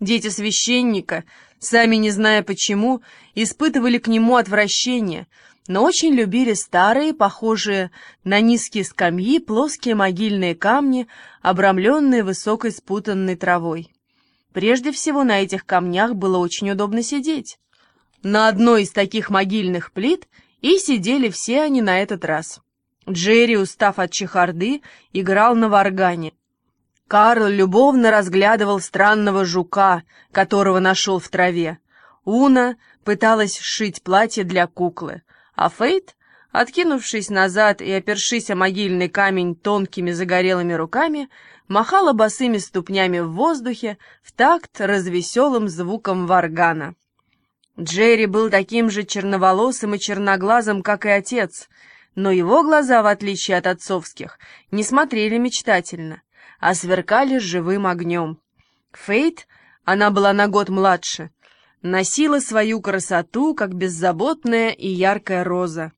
Дети священника, сами не зная почему, испытывали к нему отвращение, но очень любили старые, похожие на низкие скамьи, плоские могильные камни, обрамленные высокой спутанной травой. Прежде всего на этих камнях было очень удобно сидеть. На одной из таких могильных плит и сидели все они на этот раз. Джерри, устав от чехарды, играл на варгане. Карл любовно разглядывал странного жука, которого нашел в траве. Уна пыталась сшить платье для куклы, а Фейт, откинувшись назад и опершись о могильный камень тонкими загорелыми руками, махала босыми ступнями в воздухе в такт развеселым звуком варгана. Джерри был таким же черноволосым и черноглазым, как и отец, но его глаза, в отличие от отцовских, не смотрели мечтательно а сверкали живым огнем. Фейт, она была на год младше, носила свою красоту, как беззаботная и яркая роза.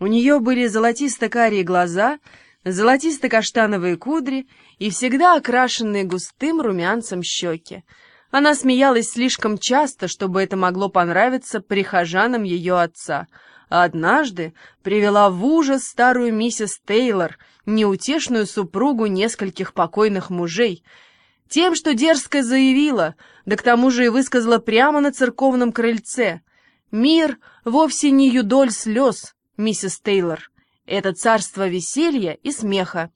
У нее были золотисто-карие глаза, золотисто-каштановые кудри и всегда окрашенные густым румянцем щеки. Она смеялась слишком часто, чтобы это могло понравиться прихожанам ее отца — однажды привела в ужас старую миссис Тейлор, неутешную супругу нескольких покойных мужей, тем, что дерзко заявила, да к тому же и высказала прямо на церковном крыльце. «Мир вовсе не юдоль слез, миссис Тейлор, это царство веселья и смеха».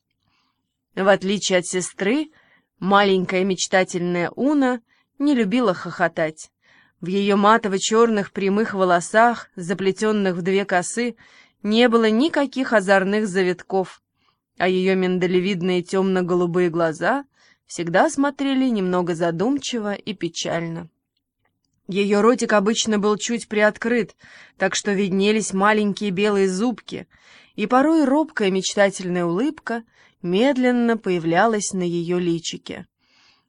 В отличие от сестры, маленькая мечтательная Уна не любила хохотать. В ее матово-черных прямых волосах, заплетенных в две косы, не было никаких озорных завитков, а ее миндалевидные темно-голубые глаза всегда смотрели немного задумчиво и печально. Ее ротик обычно был чуть приоткрыт, так что виднелись маленькие белые зубки, и порой робкая мечтательная улыбка медленно появлялась на ее личике.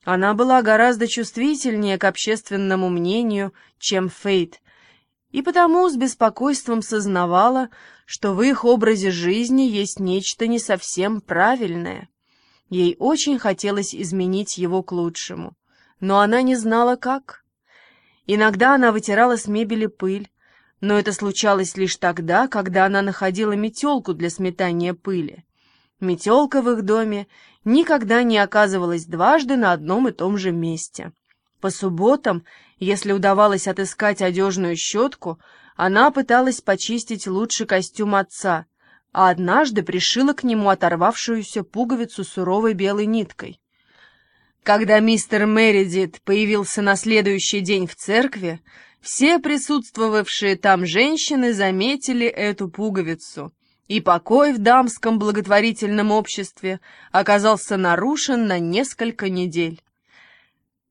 Она была гораздо чувствительнее к общественному мнению, чем Фейт, и потому с беспокойством сознавала, что в их образе жизни есть нечто не совсем правильное. Ей очень хотелось изменить его к лучшему, но она не знала, как. Иногда она вытирала с мебели пыль, но это случалось лишь тогда, когда она находила метелку для сметания пыли. Метелка в их доме никогда не оказывалась дважды на одном и том же месте. По субботам, если удавалось отыскать одежную щетку, она пыталась почистить лучший костюм отца, а однажды пришила к нему оторвавшуюся пуговицу суровой белой ниткой. Когда мистер Мередит появился на следующий день в церкви, все присутствовавшие там женщины заметили эту пуговицу — и покой в дамском благотворительном обществе оказался нарушен на несколько недель.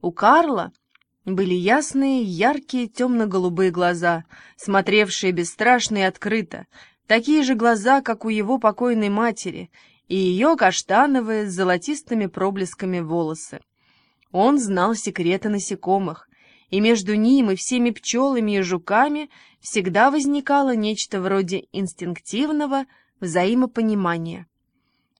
У Карла были ясные, яркие, темно-голубые глаза, смотревшие бесстрашно и открыто, такие же глаза, как у его покойной матери, и ее каштановые с золотистыми проблесками волосы. Он знал секреты насекомых, и между ним и всеми пчелами и жуками всегда возникало нечто вроде инстинктивного взаимопонимания.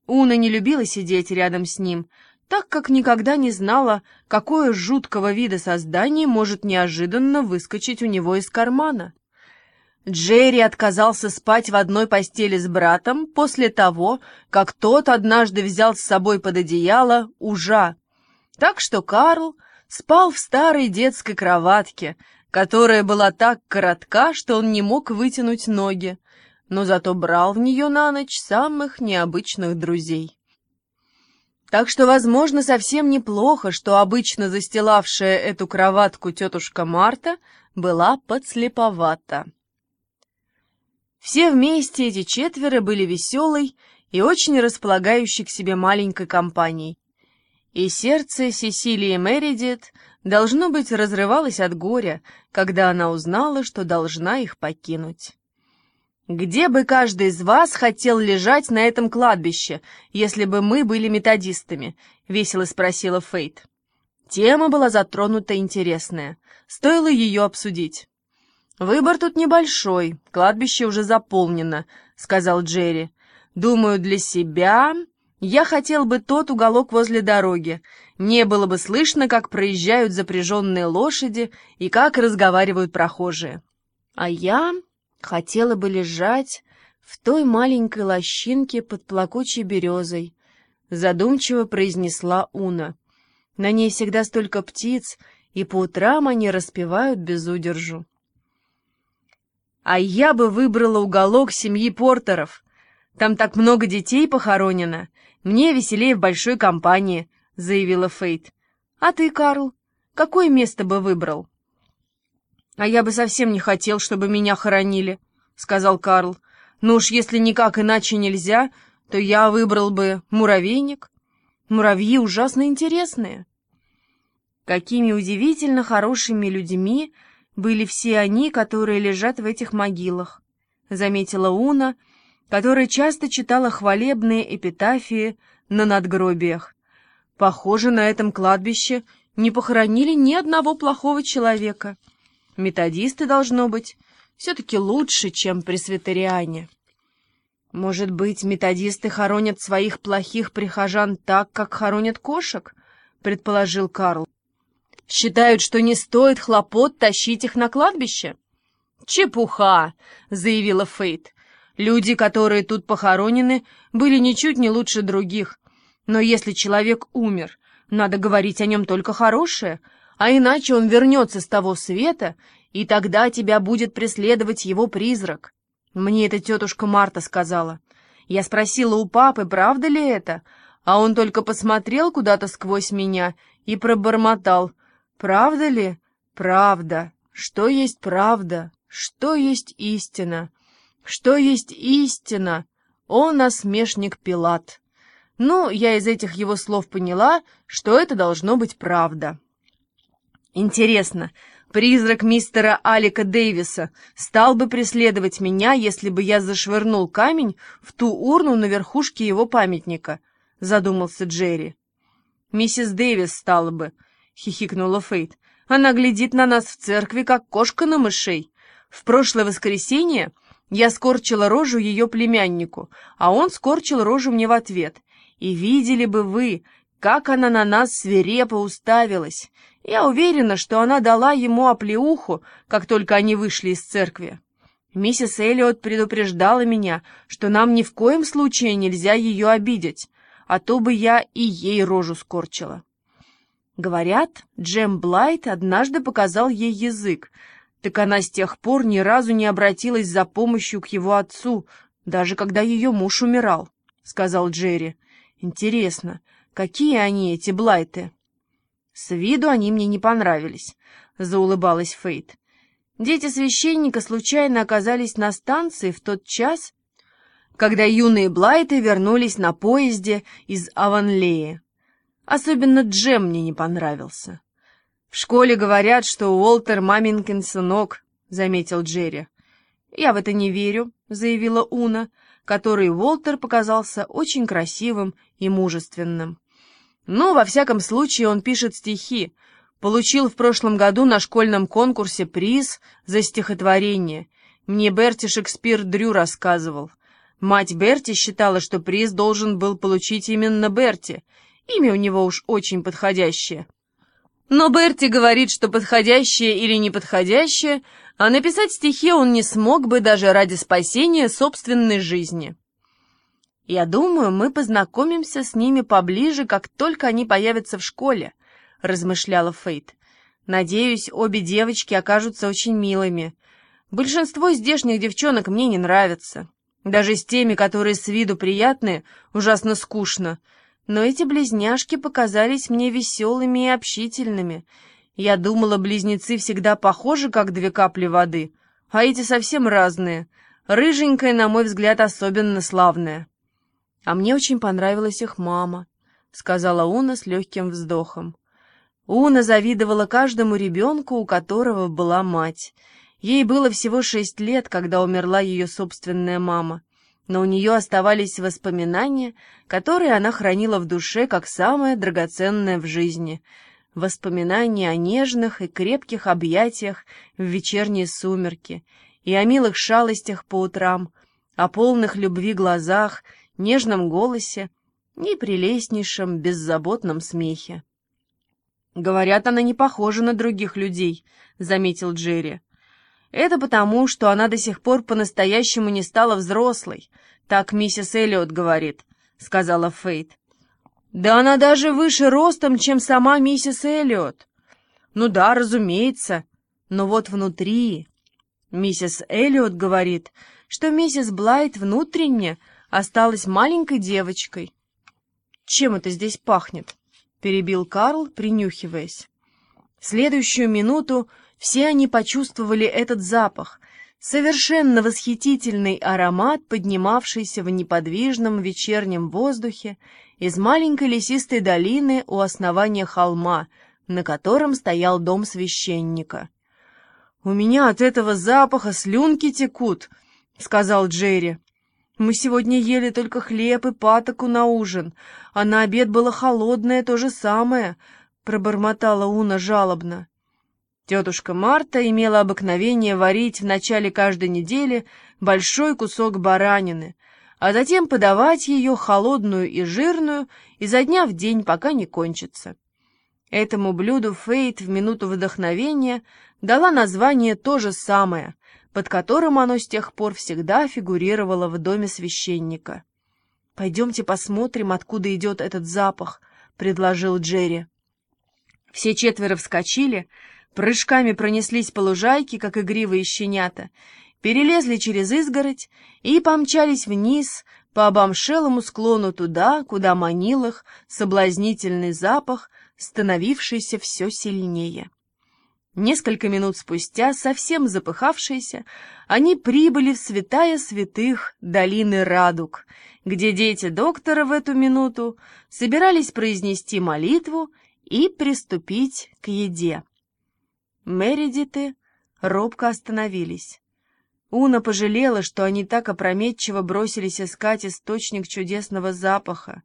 Уна не любила сидеть рядом с ним, так как никогда не знала, какое жуткого вида создание может неожиданно выскочить у него из кармана. Джерри отказался спать в одной постели с братом после того, как тот однажды взял с собой под одеяло ужа. Так что Карл спал в старой детской кроватке, которая была так коротка, что он не мог вытянуть ноги, но зато брал в нее на ночь самых необычных друзей. Так что, возможно, совсем неплохо, что обычно застилавшая эту кроватку тетушка Марта была подслеповата. Все вместе эти четверо были веселой и очень располагающей к себе маленькой компанией, и сердце Сесилии Мередит, должно быть, разрывалось от горя, когда она узнала, что должна их покинуть. «Где бы каждый из вас хотел лежать на этом кладбище, если бы мы были методистами?» — весело спросила Фейт. Тема была затронута интересная. Стоило ее обсудить. «Выбор тут небольшой, кладбище уже заполнено», — сказал Джерри. «Думаю, для себя я хотел бы тот уголок возле дороги, Не было бы слышно, как проезжают запряженные лошади и как разговаривают прохожие. А я хотела бы лежать в той маленькой лощинке под плакучей березой, задумчиво произнесла Уна. На ней всегда столько птиц, и по утрам они распевают без удержу. А я бы выбрала уголок семьи Портеров. Там так много детей похоронено. Мне веселее в большой компании, — заявила Фейт. «А ты, Карл, какое место бы выбрал?» «А я бы совсем не хотел, чтобы меня хоронили», — сказал Карл. «Но уж если никак иначе нельзя, то я выбрал бы муравейник. Муравьи ужасно интересные». Какими удивительно хорошими людьми были все они, которые лежат в этих могилах, — заметила Уна, которая часто читала хвалебные эпитафии на надгробиях. Похоже, на этом кладбище не похоронили ни одного плохого человека. Методисты, должно быть, все-таки лучше, чем пресвитериане. Может быть, методисты хоронят своих плохих прихожан так, как хоронят кошек, предположил Карл. Считают, что не стоит хлопот тащить их на кладбище? Чепуха, заявила Фейт. Люди, которые тут похоронены, были ничуть не лучше других. Но если человек умер, надо говорить о нем только хорошее, а иначе он вернется с того света, и тогда тебя будет преследовать его призрак. Мне это тетушка Марта сказала. Я спросила у папы, правда ли это, а он только посмотрел куда-то сквозь меня и пробормотал. «Правда ли? Правда. Что есть правда? Что есть истина? Что есть истина? О, насмешник Пилат!» Ну, я из этих его слов поняла, что это должно быть правда. Интересно, призрак мистера Алика Дэвиса стал бы преследовать меня, если бы я зашвырнул камень в ту урну на верхушке его памятника, задумался Джерри. Миссис Дэвис стала бы, хихикнула Фейт. Она глядит на нас в церкви, как кошка на мышей. В прошлое воскресенье я скорчила рожу ее племяннику, а он скорчил рожу мне в ответ — и видели бы вы, как она на нас свирепо уставилась. Я уверена, что она дала ему оплеуху, как только они вышли из церкви. Миссис Эллиот предупреждала меня, что нам ни в коем случае нельзя ее обидеть, а то бы я и ей рожу скорчила. Говорят, Джем Блайт однажды показал ей язык, так она с тех пор ни разу не обратилась за помощью к его отцу, даже когда ее муж умирал, — сказал Джерри. Интересно, какие они, эти Блайты? С виду они мне не понравились, заулыбалась Фейт. Дети священника случайно оказались на станции в тот час, когда юные Блайты вернулись на поезде из Аванлея. Особенно Джем мне не понравился. В школе говорят, что Уолтер маменькин сынок, — заметил Джерри. «Я в это не верю», — заявила Уна который Уолтер показался очень красивым и мужественным. Но, во всяком случае, он пишет стихи. Получил в прошлом году на школьном конкурсе приз за стихотворение. Мне Берти Шекспир Дрю рассказывал. Мать Берти считала, что приз должен был получить именно Берти. Имя у него уж очень подходящее. Но Берти говорит, что подходящее или неподходящее, а написать стихи он не смог бы даже ради спасения собственной жизни. Я думаю, мы познакомимся с ними поближе, как только они появятся в школе, размышляла Фейт. Надеюсь, обе девочки окажутся очень милыми. Большинство здешних девчонок мне не нравятся. Даже с теми, которые с виду приятные, ужасно скучно — но эти близняшки показались мне веселыми и общительными. Я думала, близнецы всегда похожи, как две капли воды, а эти совсем разные. Рыженькая, на мой взгляд, особенно славная. А мне очень понравилась их мама, — сказала Уна с легким вздохом. Уна завидовала каждому ребенку, у которого была мать. Ей было всего шесть лет, когда умерла ее собственная мама но у нее оставались воспоминания, которые она хранила в душе как самое драгоценное в жизни. Воспоминания о нежных и крепких объятиях в вечерние сумерки и о милых шалостях по утрам, о полных любви глазах, нежном голосе и прелестнейшем беззаботном смехе. «Говорят, она не похожа на других людей», — заметил Джерри. «Это потому, что она до сих пор по-настоящему не стала взрослой», — так миссис Эллиот говорит, — сказала Фейт. «Да она даже выше ростом, чем сама миссис Эллиот». «Ну да, разумеется, но вот внутри...» Миссис Эллиот говорит, что миссис Блайт внутренне осталась маленькой девочкой. «Чем это здесь пахнет?» — перебил Карл, принюхиваясь. В следующую минуту все они почувствовали этот запах, совершенно восхитительный аромат, поднимавшийся в неподвижном вечернем воздухе из маленькой лесистой долины у основания холма, на котором стоял дом священника. «У меня от этого запаха слюнки текут», — сказал Джерри. Мы сегодня ели только хлеб и патоку на ужин, а на обед было холодное то же самое, — пробормотала Уна жалобно. Тетушка Марта имела обыкновение варить в начале каждой недели большой кусок баранины, а затем подавать ее холодную и жирную изо дня в день, пока не кончится. Этому блюду Фейт в минуту вдохновения дала название то же самое, под которым оно с тех пор всегда фигурировало в доме священника. «Пойдемте посмотрим, откуда идет этот запах», — предложил Джерри. Все четверо вскочили, прыжками пронеслись по лужайке, как игривые щенята, перелезли через изгородь и помчались вниз по обомшелому склону туда, куда манил их соблазнительный запах, становившийся все сильнее. Несколько минут спустя, совсем запыхавшиеся, они прибыли в святая святых долины Радуг, где дети доктора в эту минуту собирались произнести молитву и приступить к еде. Мередиты робко остановились. Уна пожалела, что они так опрометчиво бросились искать источник чудесного запаха.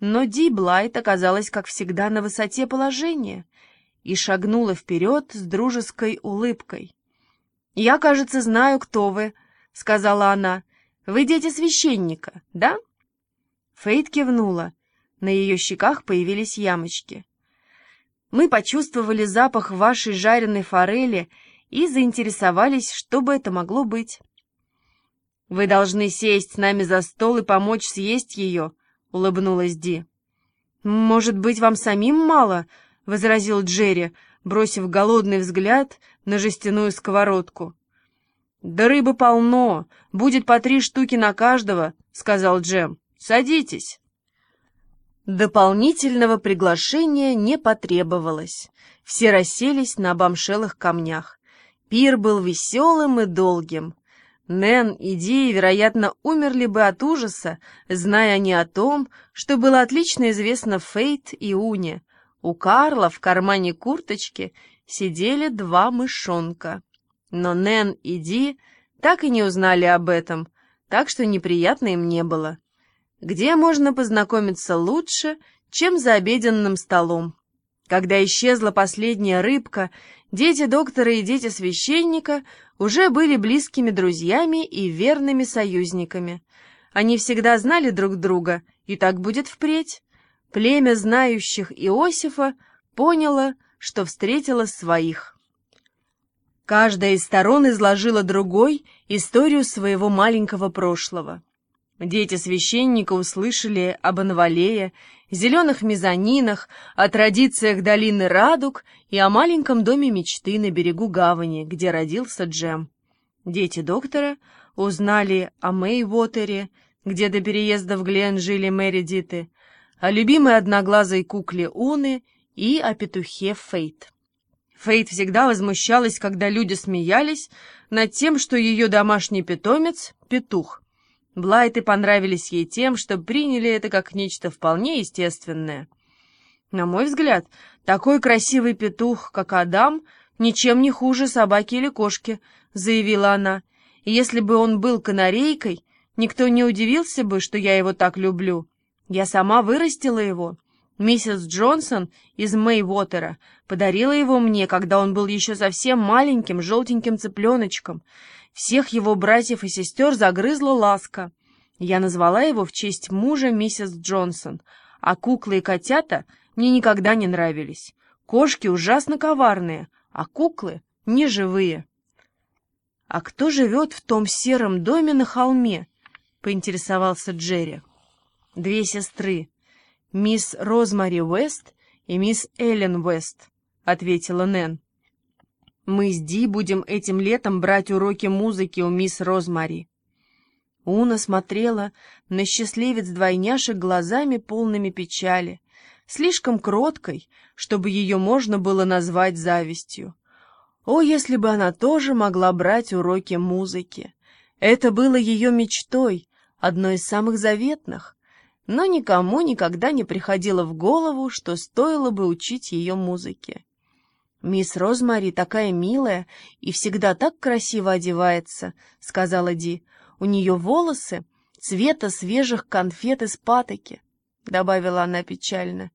Но Ди Блайт оказалась, как всегда, на высоте положения — и шагнула вперед с дружеской улыбкой. «Я, кажется, знаю, кто вы», — сказала она. «Вы дети священника, да?» Фейт кивнула. На ее щеках появились ямочки. «Мы почувствовали запах вашей жареной форели и заинтересовались, что бы это могло быть». «Вы должны сесть с нами за стол и помочь съесть ее», — улыбнулась Ди. «Может быть, вам самим мало?» — возразил Джерри, бросив голодный взгляд на жестяную сковородку. «Да рыбы полно, будет по три штуки на каждого», — сказал Джем. «Садитесь». Дополнительного приглашения не потребовалось. Все расселись на обомшелых камнях. Пир был веселым и долгим. Нэн и Ди, вероятно, умерли бы от ужаса, зная они о том, что было отлично известно Фейт и Уне — у Карла в кармане курточки сидели два мышонка. Но Нэн и Ди так и не узнали об этом, так что неприятно им не было. Где можно познакомиться лучше, чем за обеденным столом? Когда исчезла последняя рыбка, дети доктора и дети священника уже были близкими друзьями и верными союзниками. Они всегда знали друг друга, и так будет впредь. Племя знающих Иосифа поняло, что встретило своих. Каждая из сторон изложила другой историю своего маленького прошлого. Дети священника услышали об Анвалее, зеленых мезонинах, о традициях долины Радуг и о маленьком доме мечты на берегу гавани, где родился Джем. Дети доктора узнали о Мэйвотере, где до переезда в Глен жили Мэри Диты, о любимой одноглазой кукле Уны и о петухе Фейт. Фейт всегда возмущалась, когда люди смеялись над тем, что ее домашний питомец — петух. Блайты понравились ей тем, что приняли это как нечто вполне естественное. На мой взгляд, такой красивый петух, как Адам, ничем не хуже собаки или кошки, заявила она. И если бы он был канарейкой, никто не удивился бы, что я его так люблю. Я сама вырастила его. Миссис Джонсон из Мэйвотера подарила его мне, когда он был еще совсем маленьким желтеньким цыпленочком. Всех его братьев и сестер загрызла ласка. Я назвала его в честь мужа миссис Джонсон, а куклы и котята мне никогда не нравились. Кошки ужасно коварные, а куклы неживые. «А кто живет в том сером доме на холме?» — поинтересовался Джерри. «Две сестры, мисс Розмари Уэст и мисс Эллен Уэст», — ответила Нэн. «Мы с Ди будем этим летом брать уроки музыки у мисс Розмари». Уна смотрела на счастливец двойняшек глазами полными печали, слишком кроткой, чтобы ее можно было назвать завистью. О, если бы она тоже могла брать уроки музыки! Это было ее мечтой, одной из самых заветных, но никому никогда не приходило в голову, что стоило бы учить ее музыке. «Мисс Розмари такая милая и всегда так красиво одевается», — сказала Ди. «У нее волосы цвета свежих конфет из патоки», — добавила она печально.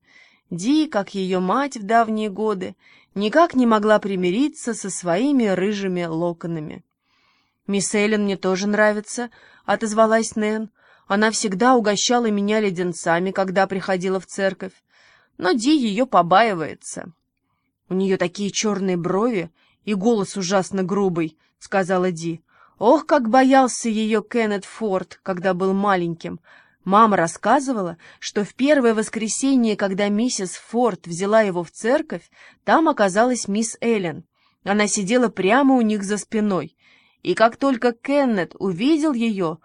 Ди, как ее мать в давние годы, никак не могла примириться со своими рыжими локонами. «Мисс Эллен мне тоже нравится», — отозвалась Нэн. «Она всегда угощала меня леденцами, когда приходила в церковь. Но Ди ее побаивается». «У нее такие черные брови и голос ужасно грубый», — сказала Ди. «Ох, как боялся ее Кеннет Форд, когда был маленьким, Мама рассказывала, что в первое воскресенье, когда миссис Форд взяла его в церковь, там оказалась мисс Эллен. Она сидела прямо у них за спиной. И как только Кеннет увидел ее,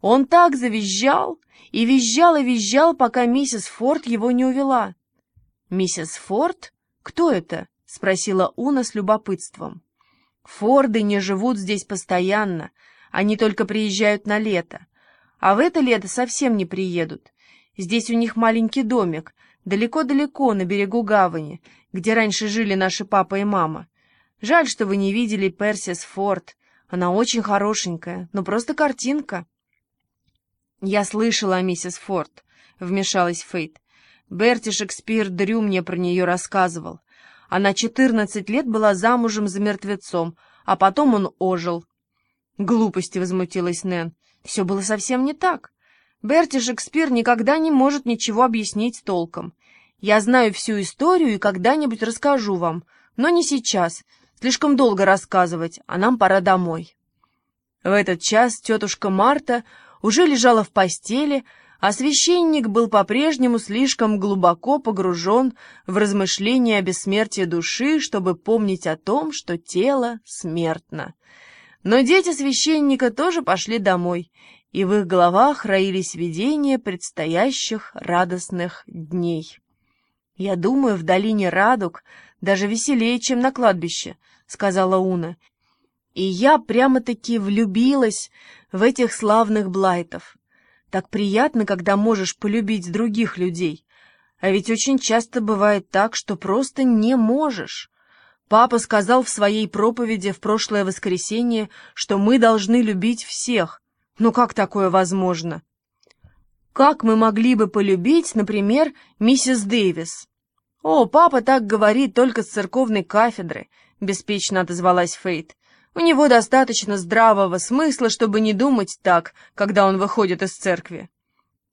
он так завизжал и визжал и визжал, пока миссис Форд его не увела. «Миссис Форд? Кто это?» — спросила Уна с любопытством. «Форды не живут здесь постоянно, они только приезжают на лето. А в это лето совсем не приедут. Здесь у них маленький домик, далеко-далеко на берегу гавани, где раньше жили наши папа и мама. Жаль, что вы не видели Персис Форд. Она очень хорошенькая, но просто картинка. Я слышала о миссис Форд, вмешалась Фейт. Берти Шекспир Дрю мне про нее рассказывал. Она четырнадцать лет была замужем за мертвецом, а потом он ожил. Глупости, возмутилась Нэн. Все было совсем не так. Берти Шекспир никогда не может ничего объяснить толком. Я знаю всю историю и когда-нибудь расскажу вам, но не сейчас. Слишком долго рассказывать, а нам пора домой. В этот час тетушка Марта уже лежала в постели, а священник был по-прежнему слишком глубоко погружен в размышления о бессмертии души, чтобы помнить о том, что тело смертно. Но дети священника тоже пошли домой, и в их головах роились видения предстоящих радостных дней. «Я думаю, в долине радуг даже веселее, чем на кладбище», — сказала Уна. «И я прямо-таки влюбилась в этих славных блайтов. Так приятно, когда можешь полюбить других людей. А ведь очень часто бывает так, что просто не можешь». Папа сказал в своей проповеди в прошлое воскресенье, что мы должны любить всех. Но как такое возможно? Как мы могли бы полюбить, например, миссис Дэвис? О, папа так говорит только с церковной кафедры, беспечно отозвалась Фейт. У него достаточно здравого смысла, чтобы не думать так, когда он выходит из церкви.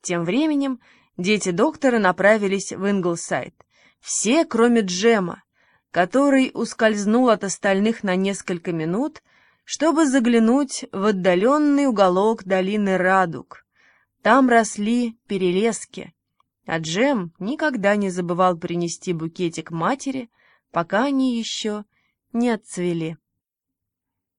Тем временем дети доктора направились в Инглсайд. Все, кроме Джема, который ускользнул от остальных на несколько минут, чтобы заглянуть в отдаленный уголок долины Радуг. Там росли перелески, а Джем никогда не забывал принести букетик матери, пока они еще не отцвели.